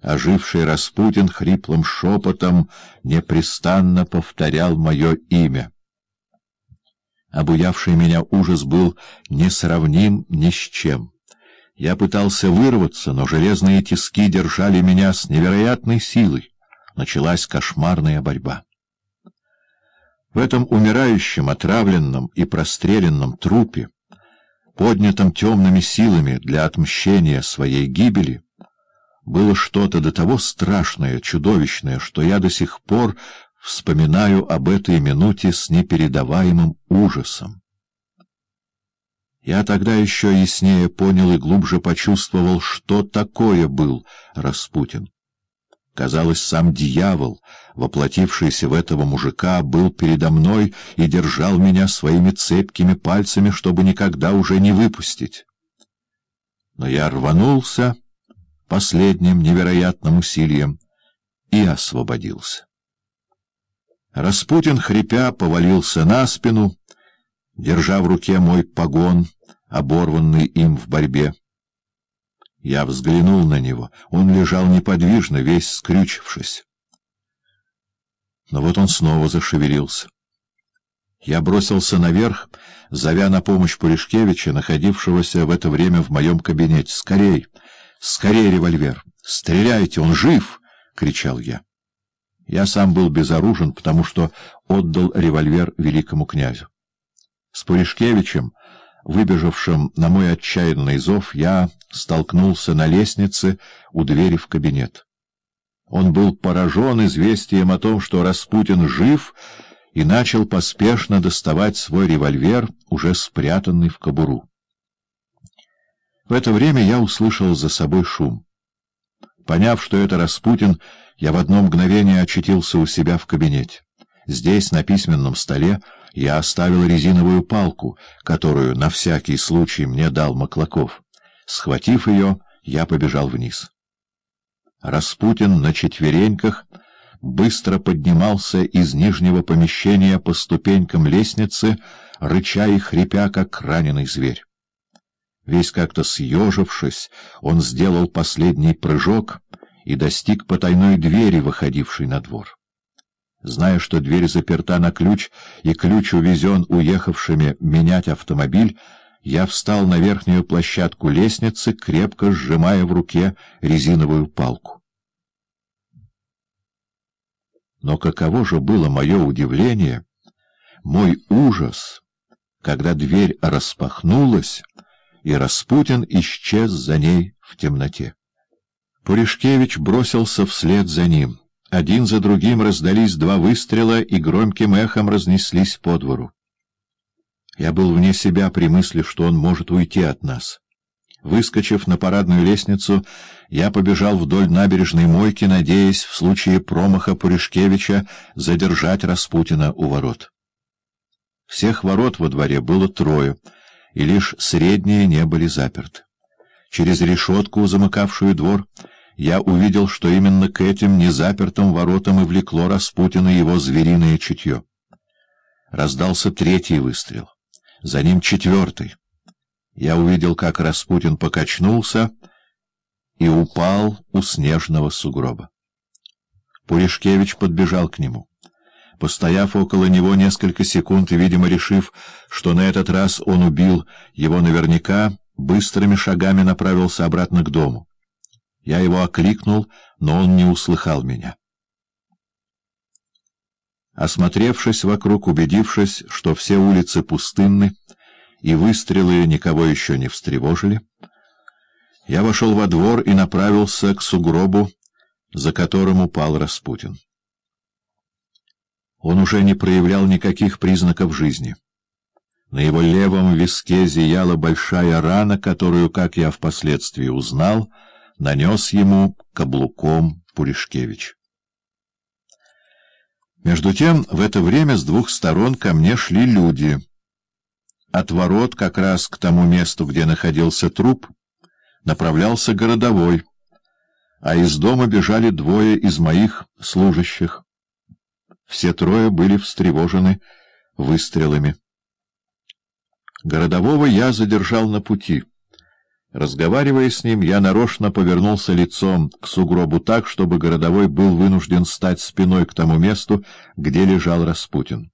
Оживший Распутин хриплым шепотом непрестанно повторял мое имя. Обуявший меня ужас был несравним ни с чем. Я пытался вырваться, но железные тиски держали меня с невероятной силой. Началась кошмарная борьба. В этом умирающем, отравленном и простреленном трупе, поднятом темными силами для отмщения своей гибели, было что-то до того страшное, чудовищное, что я до сих пор вспоминаю об этой минуте с непередаваемым ужасом. Я тогда еще яснее понял и глубже почувствовал, что такое был Распутин. Казалось, сам дьявол, воплотившийся в этого мужика, был передо мной и держал меня своими цепкими пальцами, чтобы никогда уже не выпустить. Но я рванулся последним невероятным усилием и освободился. Распутин, хрипя, повалился на спину, держа в руке мой погон, оборванный им в борьбе. Я взглянул на него. Он лежал неподвижно, весь скрючившись. Но вот он снова зашевелился. Я бросился наверх, зовя на помощь Пуришкевича, находившегося в это время в моем кабинете. «Скорей! Скорей револьвер! Стреляйте! Он жив!» — кричал я. Я сам был безоружен, потому что отдал револьвер великому князю. С Пуришкевичем, выбежавшим на мой отчаянный зов, я столкнулся на лестнице у двери в кабинет. Он был поражен известием о том, что Распутин жив, и начал поспешно доставать свой револьвер, уже спрятанный в кобуру. В это время я услышал за собой шум. Поняв, что это Распутин, я в одно мгновение очутился у себя в кабинете. Здесь, на письменном столе, я оставил резиновую палку, которую на всякий случай мне дал Маклаков. Схватив ее, я побежал вниз. Распутин на четвереньках быстро поднимался из нижнего помещения по ступенькам лестницы, рыча и хрипя, как раненый зверь. Весь как-то съежившись, он сделал последний прыжок и достиг потайной двери, выходившей на двор. Зная, что дверь заперта на ключ и ключ увезен уехавшими менять автомобиль, я встал на верхнюю площадку лестницы, крепко сжимая в руке резиновую палку. Но каково же было мое удивление, мой ужас, когда дверь распахнулась, и Распутин исчез за ней в темноте. Пуришкевич бросился вслед за ним. Один за другим раздались два выстрела и громким эхом разнеслись по двору. Я был вне себя при мысли, что он может уйти от нас. Выскочив на парадную лестницу, я побежал вдоль набережной мойки, надеясь в случае промаха Пуришкевича задержать Распутина у ворот. Всех ворот во дворе было трое, и лишь средние не были заперты. Через решетку, замыкавшую двор, я увидел, что именно к этим незапертым воротам и влекло Распутина его звериное чутье. Раздался третий выстрел, за ним четвертый. Я увидел, как Распутин покачнулся и упал у снежного сугроба. Пуришкевич подбежал к нему. Постояв около него несколько секунд и, видимо, решив, что на этот раз он убил его наверняка, быстрыми шагами направился обратно к дому. Я его окликнул, но он не услыхал меня. Осмотревшись вокруг, убедившись, что все улицы пустынны и выстрелы никого еще не встревожили, я вошел во двор и направился к сугробу, за которым упал Распутин. Он уже не проявлял никаких признаков жизни. На его левом виске зияла большая рана, которую, как я впоследствии узнал, — нанес ему каблуком Пуришкевич. Между тем, в это время с двух сторон ко мне шли люди. От ворот, как раз к тому месту, где находился труп, направлялся городовой, а из дома бежали двое из моих служащих. Все трое были встревожены выстрелами. Городового я задержал на пути — Разговаривая с ним, я нарочно повернулся лицом к сугробу так, чтобы городовой был вынужден стать спиной к тому месту, где лежал Распутин.